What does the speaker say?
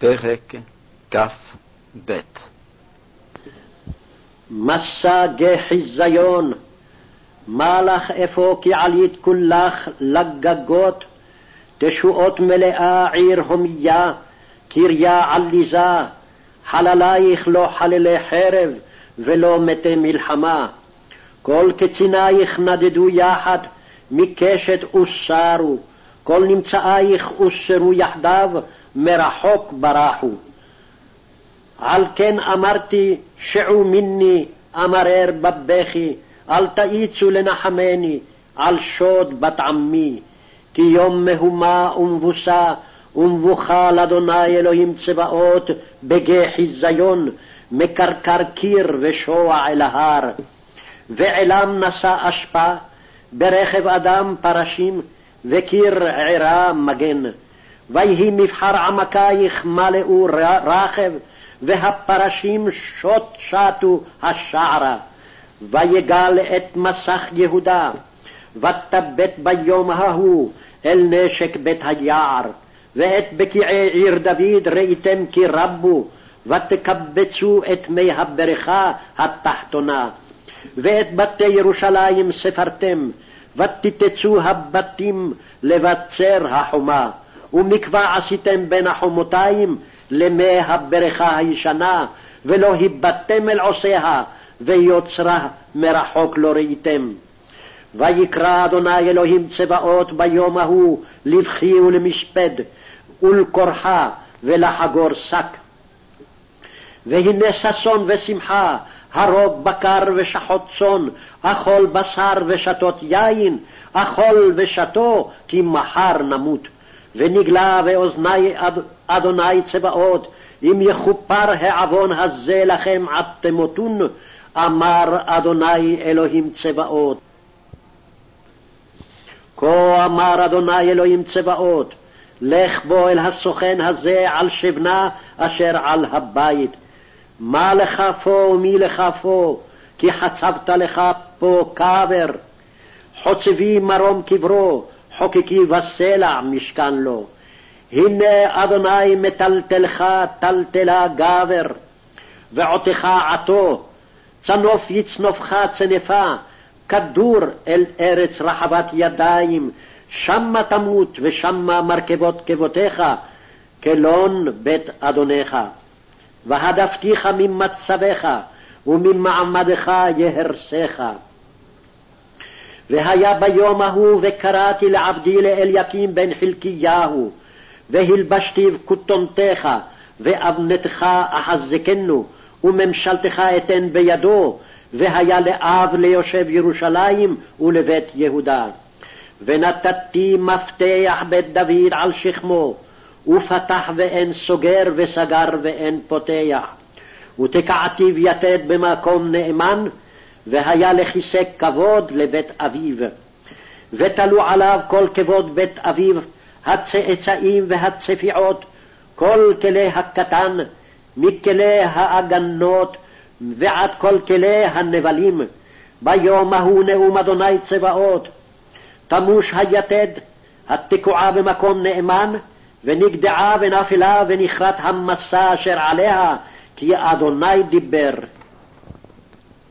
פרק כ"ב. מסע גחיזיון, מה לך אפוא כי עלית כולך לגגות, תשועות מלאה עיר הומיה, קריה עליזה, חללייך לא חללי חרב, ולא מתי מלחמה. כל קצינייך נדדו יחד, מקשת וסרו, כל נמצאייך אוסרו יחדיו, מרחוק ברחו. על כן אמרתי, שעו מיני, אמרר בבכי, אל תאיצו לנחמני, על שוד בת עמי. כי יום מהומה ומבוסה, ומבוכה לאדוני אלוהים צבאות, בגיא חיזיון, מקרקר קיר ושוע אל ההר. ועלם נשא אשפה, ברכב אדם פרשים, וקיר עירה מגן. ויהי מבחר עמקייך מלאו רכב, והפרשים שוט שטו השערה. ויגל את מסך יהודה, ותבט ביום ההוא אל נשק בית היער. ואת בקיעי עיר דוד ראיתם כי רבו, ותקבצו את מי הבריכה התחתונה. ואת בתי ירושלים ספרתם, ותתצו הבתים לבצר החומה. ומקווה עשיתם בין החומותיים למי הבריכה הישנה, ולא הבטתם אל עושיה, ויוצרה מרחוק לא ראיתם. ויקרא אדוני אלוהים צבאות ביום ההוא לבכי ולמשפד, ולקורחה ולחגור שק. והנה ששון ושמחה, הרוג בקר ושחוט צאן, אכול בשר ושתות יין, אכול ושתו, כי מחר נמות. ונגלה באוזני אדוני צבאות, אם יכופר העוון הזה לכם עד תמותון, אמר אדוני אלוהים צבאות. כה אמר אדוני אלוהים צבאות, לך בו אל הסוכן הזה על שבנה אשר על הבית. מה לך פה ומי לך פה, כי חצבת לך פה קבר. חוצבי מרום קברו, חוקקי בסלע משכן לו. הנה אדוני מטלטלך טלטלה גבר, ועותך עתו, צנוף יצנופך צנפה, כדור אל ארץ רחבת ידיים, שמה תמות ושמה מרכבות כבותיך, כלון בית אדונך. והדפתיך ממצבך, וממעמדך יהרסך. והיה ביום ההוא וקראתי לעבדי לאליקים בן חלקיהו, והלבשתיו כותונתך, ואבנתך אחזקנו, וממשלתך אתן בידו, והיה לאב ליושב ירושלים ולבית יהודה. ונתתי מפתח בית דוד על שכמו, ופתח ואין סוגר, וסגר ואין פותח. ותקעתיו יתד במקום נאמן, והיה לכיסא כבוד לבית אביו. ותלו עליו כל כבוד בית אביו, הצאצאים והצפיעות, כל כלי הקטן, מכלי האגנות ועד כל כלי הנבלים. ביום ההוא נאום אדוני צבאות. תמוש היתד, התקועה במקום נאמן, ונגדעה ונפלה ונכרת המסע אשר עליה, כי אדוני דיבר.